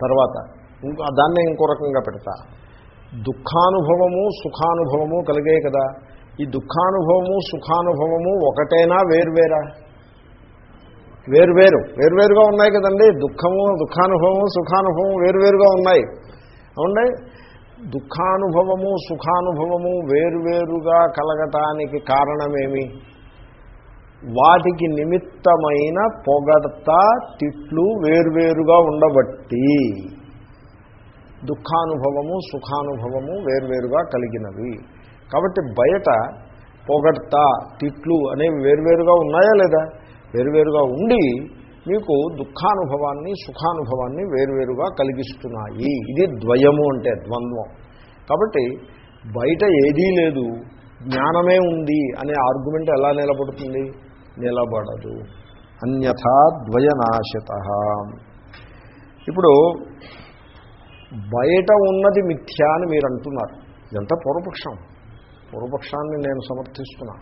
తర్వాత ఇంకో దాన్నే ఇంకో రకంగా పెడతా. దుఃఖానుభవము సుఖానుభవము కలిగే కదా. ఈ దుఃఖానుభవము సుఖానుభవము ఒకటేనా వేర్వేరా? వేరువేరు. వేరువేరుగా ఉన్నాయి కదండి. దుఃఖము దుఃఖానుభవము సుఖానుభవము వేరువేరుగా ఉన్నాయి. అవునండి. దుఃఖానుభవము సుఖానుభవము వేరువేరుగా కలగటానికి కారణమేమి? వాటికి నిమిత్తమైన పొగడత తిట్లు వేర్వేరుగా ఉండబట్టి దుఃఖానుభవము సుఖానుభవము వేర్వేరుగా కలిగినవి. కాబట్టి బయట పొగడత తిట్లు అనేవి వేర్వేరుగా ఉన్నాయా లేదా? వేర్వేరుగా ఉండి మీకు దుఃఖానుభవాన్ని సుఖానుభవాన్ని వేర్వేరుగా కలిగిస్తున్నాయి. ఇది ద్వయము అంటే ద్వంద్వం. కాబట్టి బయట ఏదీ లేదు జ్ఞానమే ఉంది అనే ఆర్గ్యుమెంట్ ఎలా నిలబడుతుంది? నిలబడదు. అన్యథా ద్వయనాశత. ఇప్పుడు బయట ఉన్నది మిథ్యా అని మీరు అంటున్నారు. ఇదంతా పూర్వపక్షం. పూర్వపక్షాన్ని నేను సమర్థిస్తున్నా.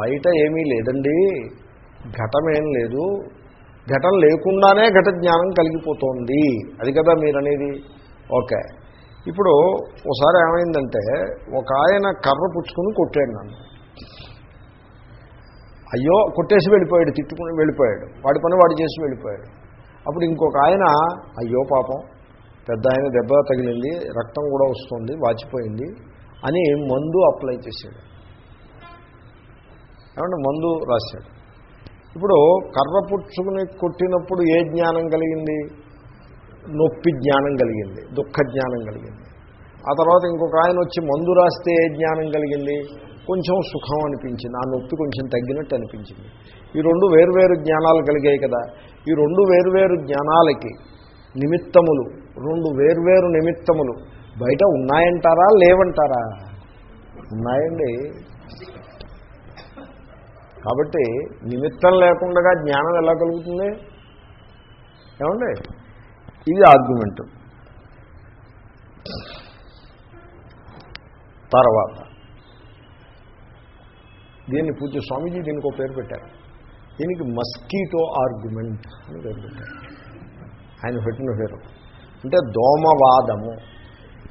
బయట ఏమీ లేదండి. ఘటమేం లేదు. ఘటం లేకుండానే ఘట జ్ఞానం కలిగిపోతోంది. అది కదా మీరనేది? ఓకే. ఇప్పుడు ఒకసారి ఏమైందంటే ఒక ఆయన కర్ర పుచ్చుకుని కొట్టాడు నన్ను. అయ్యో కొట్టేసి వెళ్ళిపోయాడు తిట్టుకుని వెళ్ళిపోయాడు. వాడి పని వాడు చేసి వెళ్ళిపోయాడు. అప్పుడు ఇంకొక ఆయన అయ్యో పాపం పెద్ద ఆయన దెబ్బ తగిలింది రక్తం కూడా వస్తుంది వాచిపోయింది అని మందు అప్లై చేశాడు. ఏమంటే మందు రాశాడు. ఇప్పుడు కర్ర పుచ్చుకుని కొట్టినప్పుడు ఏ జ్ఞానం కలిగింది? నొప్పి జ్ఞానం కలిగింది దుఃఖ జ్ఞానం కలిగింది. ఆ తర్వాత ఇంకొక ఆయన వచ్చి మందు రాస్తే ఏ జ్ఞానం కలిగింది? కొంచెం సుఖం అనిపించింది. ఆ నొప్పి కొంచెం తగ్గినట్టు అనిపించింది. ఈ రెండు వేరువేరు జ్ఞానాలు కలిగాయి కదా. ఈ రెండు వేరువేరు జ్ఞానాలకి నిమిత్తములు రెండు వేర్వేరు నిమిత్తములు బయట ఉన్నాయంటారా లేవంటారా? ఉన్నాయండి. కాబట్టి నిమిత్తం లేకుండా జ్ఞానం ఎలా కలుగుతుంది? ఏమండి? ఇది ఆర్గ్యుమెంట్. తర్వాత దీన్ని పూజ స్వామీజీ దీనికి ఒక పేరు పెట్టారు. దీనికి మస్కీటో ఆర్గ్యుమెంట్ అని పేరు పెట్టారు. ఆయన పెట్టిన పేరు. అంటే దోమవాదము.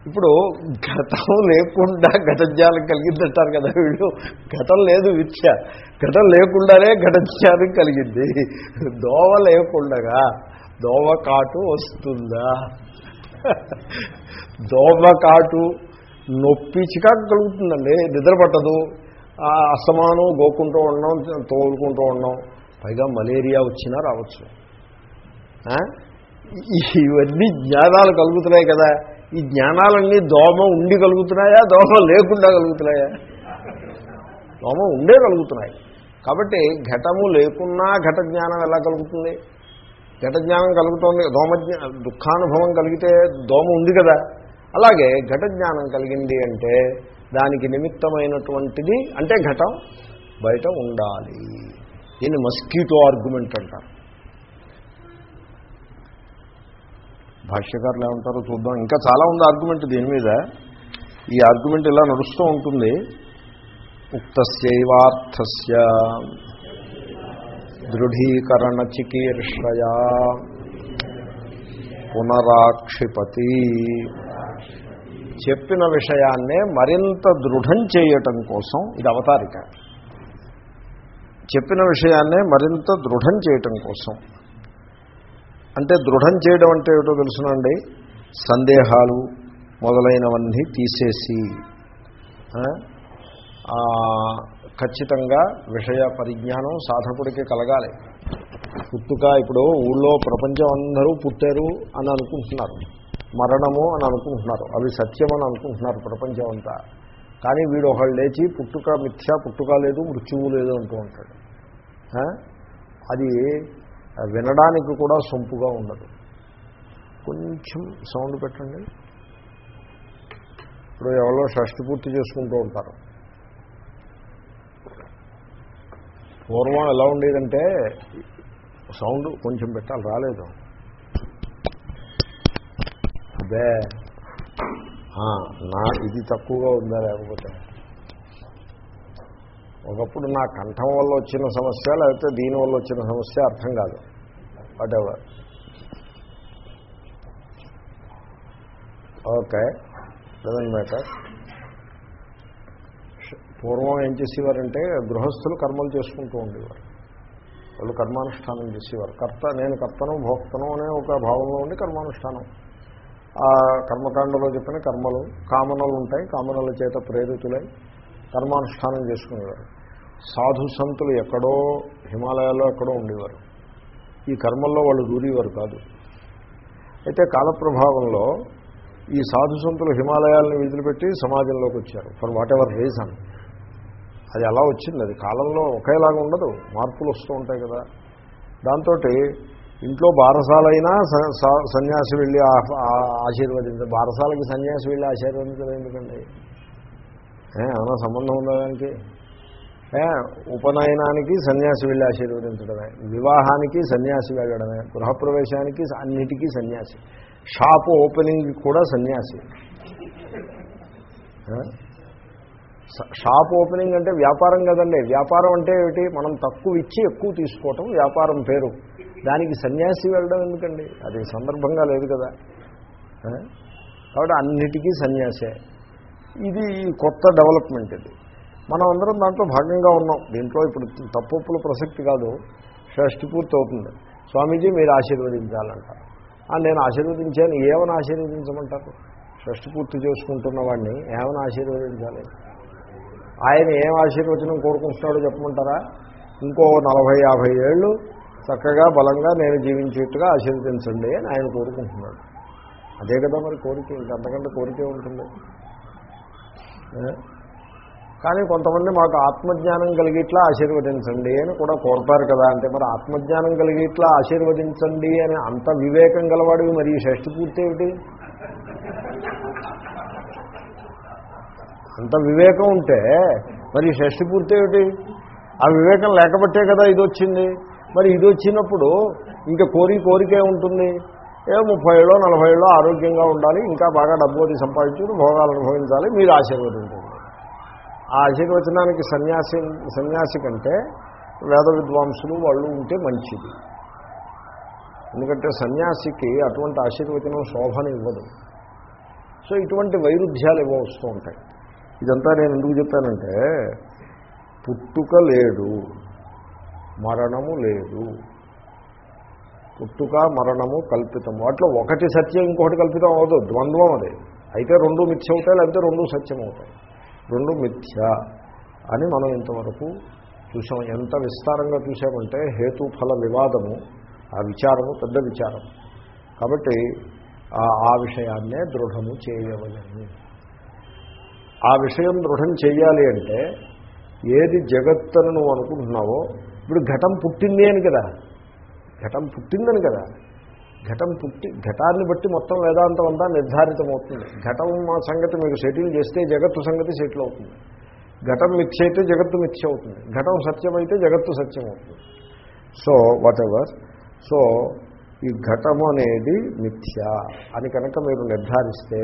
ఇప్పుడు ఘటం లేకుండా ఘటజ్ఞానం కలిగిందంటారు కదా వీళ్ళు. ఘటం లేదు విద్య. ఘటం లేకుండానే ఘటజ్ఞానం కలిగింది. దోమ లేకుండగా దోమ కాటు వస్తుందా? దోమ కాటు నొప్పి చికాకు కలుగుతుందండి. నిద్ర పట్టదు. అస్తమానం అసమానం గోకుంటూ ఉండడం తోలుకుంటూ ఉండడం పైగా మలేరియా వచ్చినా రావచ్చు. ఇవన్నీ జ్ఞానాలు కలుగుతున్నాయి కదా. ఈ జ్ఞానాలన్నీ దోమ ఉండి కలుగుతున్నాయా దోమ లేకుండా కలుగుతున్నాయా? దోమ ఉండే కలుగుతున్నాయి. కాబట్టి ఘటము లేకున్నా ఘట జ్ఞానం ఎలా కలుగుతుంది? ఘట జ్ఞానం కలుగుతోంది దోమ జ్ఞా- దుఃఖానుభవం కలిగితే దోమ ఉంది కదా. అలాగే ఘట జ్ఞానం కలిగింది అంటే దానికి నిమిత్తమైనటువంటిది అంటే ఘటం బయట ఉండాలి. దీన్ని మస్కీటో ఆర్గ్యుమెంట్ అంటారు. భాష్యకారులు ఏమంటారో చూద్దాం. ఇంకా చాలా ఉంది ఆర్గ్యుమెంట్ దీని మీద. ఈ ఆర్గ్యుమెంట్ ఇలా నడుస్తూ ఉంటుంది. ఉక్తస్యైవార్థస్య దృఢీకరణ చికీర్షయా పునరాక్షిపతి. చెప్పిన విషయాన్నే మరింత దృఢం చేయటం కోసం ఇది అవతారిక. చెప్పిన విషయాన్నే మరింత దృఢం చేయటం కోసం. అంటే దృఢం చేయడం అంటే ఏమిటో తెలుసునండి? సందేహాలు మొదలైనవన్నీ తీసేసి ఖచ్చితంగా విషయ పరిజ్ఞానం సాధకుడికి కలగాలి. పుట్టుక ఇప్పుడు ఊళ్ళో ప్రపంచం అందరూ పుట్టారు అని అనుకుంటున్నారు. మరణము అని అనుకుంటున్నారు. అవి సత్యం అని అనుకుంటున్నారు ప్రపంచం అంతా. కానీ వీడు ఒకళ్ళు లేచి పుట్టుక మిథ్య పుట్టుక లేదు మృత్యువు లేదు అంటూ ఉంటాడు. అది వినడానికి కూడా సొంపుగా ఉండదు. కొంచెం సౌండ్ పెట్టండి. ఇప్పుడు ఎవరో షష్టి పూర్తి చేసుకుంటూ ఉంటారు. పూర్వం ఎలా ఉండేదంటే సౌండ్ కొంచెం పెట్టాలి రాలేదు. అదే. నా ఇది తక్కువగా ఉందా లేకపోతే? ఒకప్పుడు నా కంఠం వల్ల వచ్చిన సమస్య లేకపోతే దీని వల్ల వచ్చిన సమస్య అర్థం కాదు. Whatever okay doesn't matter పూర్వం ఏం చేసేవారంటే గృహస్థులు కర్మలు చేసుకుంటూ ఉండేవారు. వాళ్ళు కర్మానుష్ఠానం చేసేవారు. కర్త నేను కర్తను భోక్తను అనే ఒక భావంలో ఉండి కర్మానుష్ఠానం ఆ కర్మకాండలో చెప్పిన కర్మలు కామనలు ఉంటాయి కామనల చేత ప్రేరితులై కర్మానుష్ఠానం చేసుకునేవారు. సాధు సంతులు ఎక్కడో హిమాలయాల్లో ఎక్కడో ఉండేవారు. ఈ కర్మల్లో వాళ్ళు దూరేవారు కాదు. అయితే కాలప్రభావంలో ఈ సాధు సంతులు హిమాలయాలను విదిలిపెట్టి సమాజంలోకి వచ్చారు. For whatever reason. అది అలా వచ్చింది. అది కాలంలో ఒకేలాగా ఉండదు. మార్పులు వస్తూ ఉంటాయి కదా. దాంతో ఇంట్లో బారసాలైనా స- సన్యాసి వెళ్ళి ఆశీర్వదించ బారసాలకి సన్యాసి వెళ్ళి ఆశీర్వదించడం ఎందుకండి? ఏ, ఏమైనా సంబంధం ఉండడానికి ఉపనయనానికి సన్యాసి వెళ్ళి ఆశీర్వదించడమే వివాహానికి సన్యాసి వెళ్ళడమే గృహప్రవేశానికి అన్నిటికీ సన్యాసి షాప్ ఓపెనింగ్ కూడా సన్యాసి. షాప్ ఓపెనింగ్ అంటే వ్యాపారం కదండి వ్యాపారం అంటే ఏమిటి? మనం తక్కువ ఇచ్చి ఎక్కువ తీసుకోవటం వ్యాపారం పేరు. దానికి సన్యాసి వెళ్ళడం ఎందుకండి? అది సందర్భంగా లేదు కదా. కాబట్టి అన్నిటికీ సన్యాసే. ఇది కొత్త డెవలప్మెంట్ ఇది. మనం అందరం దాంట్లో భాగంగా ఉన్నాం. దీంట్లో ఇప్పుడు తప్పుల ప్రసక్తి కాదు. షష్టి పూర్తి అవుతుంది. స్వామీజీ మీరు ఆశీర్వదించాలంటారు నేను ఆశీర్వదించాను. ఏమని ఆశీర్వదించమంటారు? షష్టి పూర్తి చేసుకుంటున్న వాడిని ఏమని ఆశీర్వదించాలి? ఆయన ఏం ఆశీర్వచనం కోరుకుంటున్నాడో చెప్పమంటారా? ఇంకో నలభై యాభై ఏళ్ళు చక్కగా బలంగా నేను జీవించేట్టుగా ఆశీర్వదించండి అని ఆయన కోరుకుంటున్నాడు. అదే కదా మరి కోరిక ఇంకంతకంటే కోరికే ఉంటుంది. కానీ కొంతమంది మాకు ఆత్మజ్ఞానం కలిగిట్లా ఆశీర్వదించండి అని కూడా కోరతారు కదా. అంటే మరి ఆత్మజ్ఞానం కలిగిట్లా ఆశీర్వదించండి అని అంత వివేకం గలవాడివి మరి ఈ షష్ఠి పూర్తి ఏమిటి? అంత వివేకం ఉంటే మరి ఈ షష్ఠి పూర్తి ఏమిటి? ఆ వివేకం లేకపోతే కదా ఇది వచ్చింది. మరి ఇది వచ్చినప్పుడు ఇంకా కోరి కోరికే ఉంటుంది. ఏ ముప్పై ఏళ్ళో నలభై ఏళ్ళో ఆరోగ్యంగా ఉండాలి ఇంకా బాగా డబ్బు అది సంపాదించుకుని భోగాలు అనుభవించాలి మీరు ఆశీర్వదించండి. ఆ ఆశీర్వచనానికి సన్యాసి సన్యాసి కంటే వేద విద్వాంసులు వాళ్ళు ఉంటే మంచిది. ఎందుకంటే సన్యాసికి అటువంటి ఆశీర్వచనం శోభన ఇవ్వదు. సో ఇటువంటి వైరుధ్యాలు ఏవో వస్తూ ఉంటాయి. ఇదంతా నేను ఎందుకు చెప్పానంటే పుట్టుక లేడు. మరణము లేదు. పుట్టుక మరణము కల్పితం వాటిలో ఒకటి సత్యం ఇంకొకటి కల్పితం అవదు ద్వంద్వం అది. అయితే రెండు మిథ్య అవుతాయి లేకపోతే రెండు సత్యం అవుతాయి రెండు మిథ్య అని మనం ఇంతవరకు చూసాం. ఎంత విస్తారంగా చూసామంటే హేతుఫల వివాదము. ఆ విచారము పెద్ద విచారం. కాబట్టి ఆ- ఆ విషయాన్నే దృఢము చేయవలని. ఆ విషయం దృఢం చేయాలి అంటే ఏది జగత్తను నువ్వు అనుకుంటున్నావో ఇప్పుడు ఘటం పుట్టింది అని కదా. ఘటం పుట్టిందని కదా. ఘటం పుట్టి ఘటాన్ని బట్టి మొత్తం వేదాంతం అంతా నిర్ధారితమవుతుంది. ఘటం మా సంగతి మీరు సెటిల్ చేస్తే జగత్తు సంగతి సెటిల్ అవుతుంది. ఘటం మిథ్య అయితే జగత్తు మిథ్య అవుతుంది. ఘటం సత్యమైతే జగత్తు సత్యం అవుతుంది. సో వాట్ ఎవర్ సో ఈ ఘటము అనేది మిథ్య అని కనుక మీరు నిర్ధారిస్తే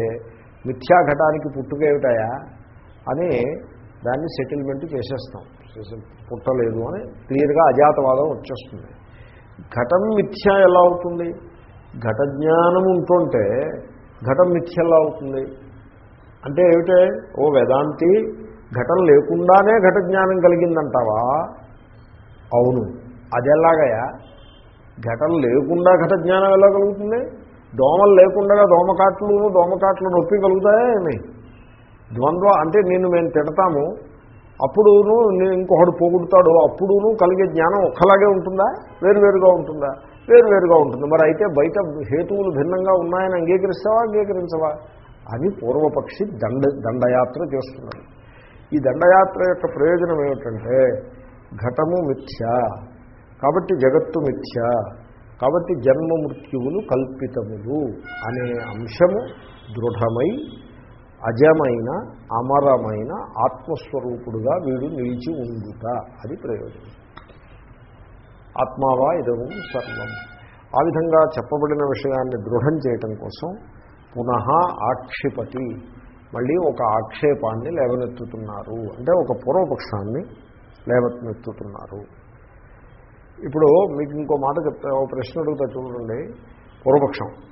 మిథ్యా ఘటానికి పుట్టుకేమిటాయా అని దాన్ని సెటిల్మెంట్ చేసేస్తాం. పుట్టలేదు అని క్లియర్గా అజాతవాదం వచ్చేస్తుంది. ఘటం మిథ్య ఎలా అవుతుంది? ఘట జ్ఞానం ఉంటుంటే ఘటం మిథ్య ఎలా అవుతుంది? అంటే ఏమిటే? ఓ వేదాంతి ఘటన లేకుండానే ఘట జ్ఞానం కలిగిందంటావా? అవును. అదెలాగయా ఘటన లేకుండా ఘట జ్ఞానం ఎలా కలుగుతుంది? దోమలు లేకుండా దోమకాట్లు దోమకాట్లు నొప్పి కలుగుతాయా ఏమి? ద్వంద్వ అంటే నిన్ను మేము తిడతాము అప్పుడును నేను ఇంకొకడు పోగొడతాడు అప్పుడును కలిగే జ్ఞానం ఒక్కలాగే ఉంటుందా? వేరువేరుగా ఉంటుందా? వేరువేరుగా ఉంటుంది. మరి అయితే బయట హేతువులు భిన్నంగా ఉన్నాయని అంగీకరిస్తావా అంగీకరించవా? అని పూర్వపక్షి దండ దండయాత్ర చేస్తున్నాడు ఈ దండయాత్ర యొక్క ప్రయోజనం ఏమిటంటే ఘటము మిథ్య కాబట్టి జగత్తు మిథ్య కాబట్టి జన్మ మృత్యువులు కల్పితములు అనే అంశము దృఢమై అజమైన అమరమైన ఆత్మస్వరూపుడుగా వీడు నిలిచి ఉండుట అది ప్రయోజనం. ఆత్మావా ఇదము సర్వం. ఆ విధంగా చెప్పబడిన విషయాన్ని దృఢం చేయటం కోసం పునః ఆక్షిపతి. మళ్ళీ ఒక ఆక్షేపాన్ని లేవనెత్తుతున్నారు. అంటే ఒక పూర్వపక్షాన్ని లేవనెత్తుతున్నారు. ఇప్పుడు మీకు ఇంకో మాట చెప్తా ఓ ప్రశ్న అడుగుతా చూడండి. పూర్వపక్షం.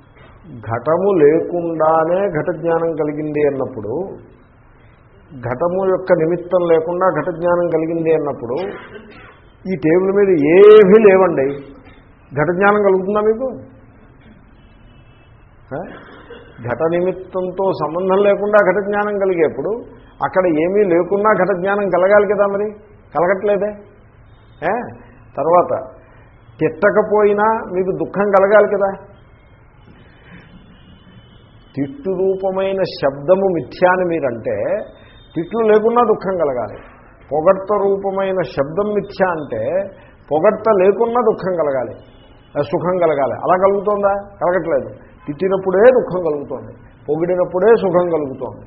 ఘటము లేకుండానే ఘట జ్ఞానం కలిగింది అన్నప్పుడు ఘటము యొక్క నిమిత్తం లేకుండా ఘట జ్ఞానం కలిగింది అన్నప్పుడు ఈ టేబుల్ మీద ఏమీ లేవండి. ఘట జ్ఞానం కలుగుతుందా మీకు? ఘట నిమిత్తంతో సంబంధం లేకుండా ఘట జ్ఞానం కలిగేప్పుడు అక్కడ ఏమీ లేకున్నా ఘట జ్ఞానం కలగాలి కదా మరి? కలగట్లేదే? తర్వాత తిట్టకపోయినా మీకు దుఃఖం కలగాలి కదా? తిట్టు రూపమైన శబ్దము మిథ్యా అని మీరంటే తిట్లు లేకున్నా దుఃఖం కలగాలి. పొగడ్త రూపమైన శబ్దం మిథ్యా అంటే పొగడ్త లేకున్నా దుఃఖం కలగాలి. సుఖం కలగాలి. అలా కలుగుతుందా? కలగట్లేదు. తిట్టినప్పుడే దుఃఖం కలుగుతోంది. పొగిడినప్పుడే సుఖం కలుగుతోంది.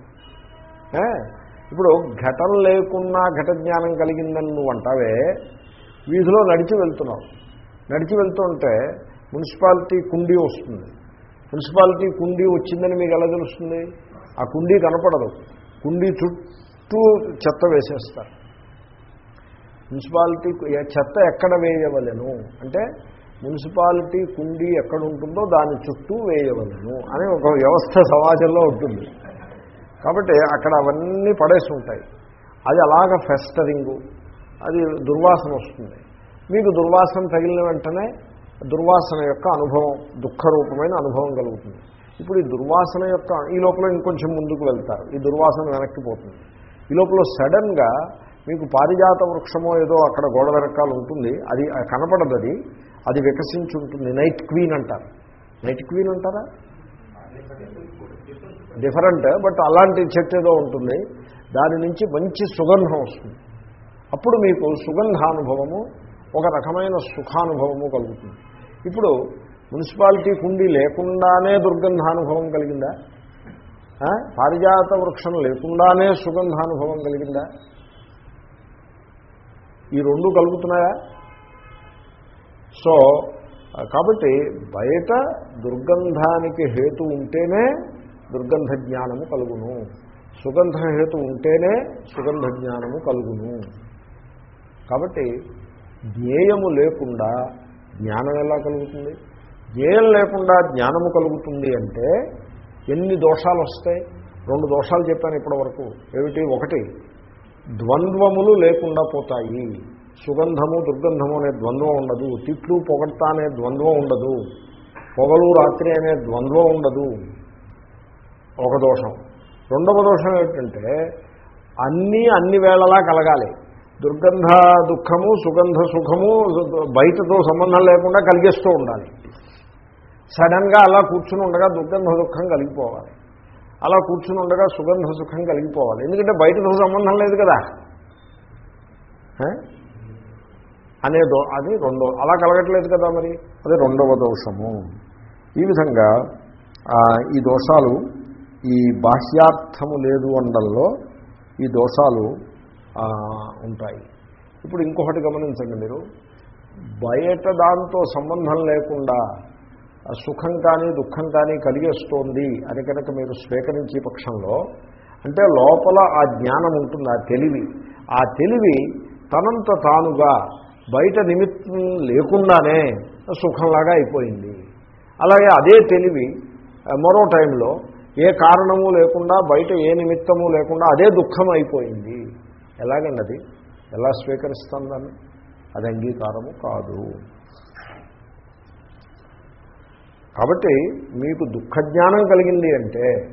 ఇప్పుడు ఘటన లేకున్నా ఘట జ్ఞానం కలిగిందని నువ్వు అంటావే వీధిలో నడిచి వెళ్తున్నావు. నడిచి వెళ్తుంటే మున్సిపాలిటీ కుండీ వస్తుంది. మున్సిపాలిటీ కుండీ వచ్చిందని మీకు ఎలా తెలుస్తుంది? ఆ కుండీ కనపడదు. కుండీ చుట్టూ చెత్త వేసేస్తారు. మున్సిపాలిటీ చెత్త ఎక్కడ వేయవలెను? అంటే మున్సిపాలిటీ కుండీ ఎక్కడ ఉంటుందో దాని చుట్టూ వేయవలను అని ఒక వ్యవస్థ సమాజంలో ఉంటుంది. కాబట్టి అక్కడ అవన్నీ పడేసి ఉంటాయి. అది అలాగ ఫెస్టరింగు. అది దుర్వాసన వస్తుంది. మీకు దుర్వాసన తగిలిన వెంటనే దుర్వాసన యొక్క అనుభవం దుఃఖరూపమైన అనుభవం కలుగుతుంది. ఇప్పుడు ఈ దుర్వాసన యొక్క ఈ లోపల ఇంకొంచెం ముందుకు వెళ్తారు. ఈ దుర్వాసన వెనక్కి పోతుంది. ఈ లోపల సడన్గా మీకు పారిజాత వృక్షమో ఏదో అక్కడ గోడ వెనకాల ఉంటుంది. అది కనపడదు అది. అది వికసించి ఉంటుంది. నైట్ క్వీన్ అంటారు. నైట్ క్వీన్ అంటారా? డిఫరెంట్ బట్ అలాంటి చెట్టు ఏదో ఉంటుంది. దాని నుంచి మంచి సుగంధం వస్తుంది. అప్పుడు మీకు సుగంధానుభవము ఒక రకమైన సుఖానుభవము కలుగుతుంది. ఇప్పుడు మున్సిపాలిటీ కుండీ లేకుండానే దుర్గంధానుభవం కలిగిందా? పారిజాత వృక్షం లేకుండానే సుగంధానుభవం కలిగిందా? ఈ రెండు కలుగుతున్నాయా? సో కాబట్టి బయట దుర్గంధానికి హేతు ఉంటేనే దుర్గంధ జ్ఞానము కలుగును. సుగంధ హేతు ఉంటేనే సుగంధ జ్ఞానము కలుగును. కాబట్టి జ్ఞేయము లేకుండా జ్ఞానం ఎలా కలుగుతుంది? జ్ఞేయం లేకుండా జ్ఞానము కలుగుతుంది అంటే ఎన్ని దోషాలు వస్తాయి? రెండు దోషాలు చెప్పాను ఇప్పటివరకు. ఏమిటి? ఒకటి ద్వంద్వములు లేకుండా పోతాయి. సుగంధము దుర్గంధము అనే ద్వంద్వం ఉండదు. తిట్లు పొగడత అనే ద్వంద్వం ఉండదు. పొగలు రాత్రి అనే ద్వంద్వం ఉండదు. ఒక దోషం. రెండవ దోషం ఏమిటంటే అన్నీ అన్ని వేళలా కలగాలి. దుర్గంధ దుఃఖము సుగంధ సుఖము బయటతో సంబంధం లేకుండా కలిగేస్తూ ఉండాలి. సడన్గా అలా కూర్చుని ఉండగా దుర్గంధ దుఃఖం కలిగిపోవాలి. అలా కూర్చుని ఉండగా సుగంధ సుఖం కలిగిపోవాలి. ఎందుకంటే బయటతో సంబంధం లేదు కదా. అనే దో అది రెండో అలా కలగట్లేదు కదా మరి? అది రెండవ దోషము. ఈ విధంగా ఈ దోషాలు ఈ బాహ్యార్థము లేదు అండంలో ఈ దోషాలు ఉంటాయి. ఇప్పుడు ఇంకొకటి గమనించండి మీరు. బయట దాంతో సంబంధం లేకుండా సుఖం కానీ దుఃఖం కానీ కలిగేస్తోంది అని కనుక మీరు స్వీకరించే పక్షంలో అంటే లోపల ఆ జ్ఞానం ఉంటుంది ఆ తెలివి. ఆ తెలివి తనంత తానుగా బయట నిమిత్తం లేకుండానే సుఖంలాగా అయిపోయింది. అలాగే అదే తెలివి మరో టైంలో ఏ కారణము లేకుండా బయట ఏ నిమిత్తము లేకుండా అదే దుఃఖం అయిపోయింది. ఎలాగండి అది ఎలా స్వీకరిస్తాం దాన్ని? అది అంగీకారము కాదు. కాబట్టి మీకు దుఃఖ జ్ఞానం కలిగింది అంటే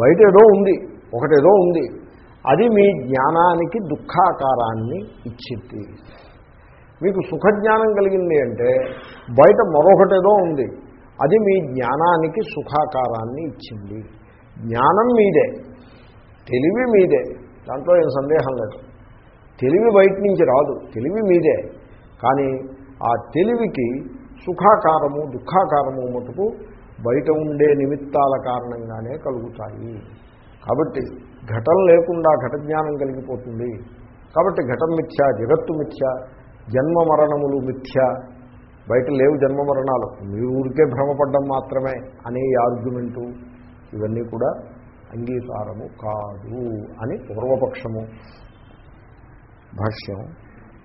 బయట ఏదో ఉంది ఒకటేదో ఉంది. అది మీ జ్ఞానానికి దుఃఖాకారాన్ని ఇచ్చింది. మీకు సుఖజ్ఞానం కలిగింది అంటే బయట మరొకటేదో ఉంది అది మీ జ్ఞానానికి సుఖాకారాన్ని ఇచ్చింది. జ్ఞానం మీదే తెలివి మీదే. దాంట్లో ఏం సందేహం లేదు. తెలివి బయట నుంచి రాదు. తెలివి మీదే. కానీ ఆ తెలివికి సుఖాకారము దుఃఖాకారము మటుకు బయట ఉండే నిమిత్తాల కారణంగానే కలుగుతాయి. కాబట్టి ఘటం లేకుండా ఘట జ్ఞానం కలిగిపోతుంది. కాబట్టి ఘటం మిథ్య జగత్తు మిథ్య జన్మ మరణములు మిథ్య. బయట లేవు జన్మ మరణాలు. మీరు ఊరికే భ్రమపడ్డం మాత్రమే అనే ఆర్గ్యుమెంటు ఇవన్నీ కూడా అంగీకారము కాదు అని పూర్వపక్షము భాష్యం.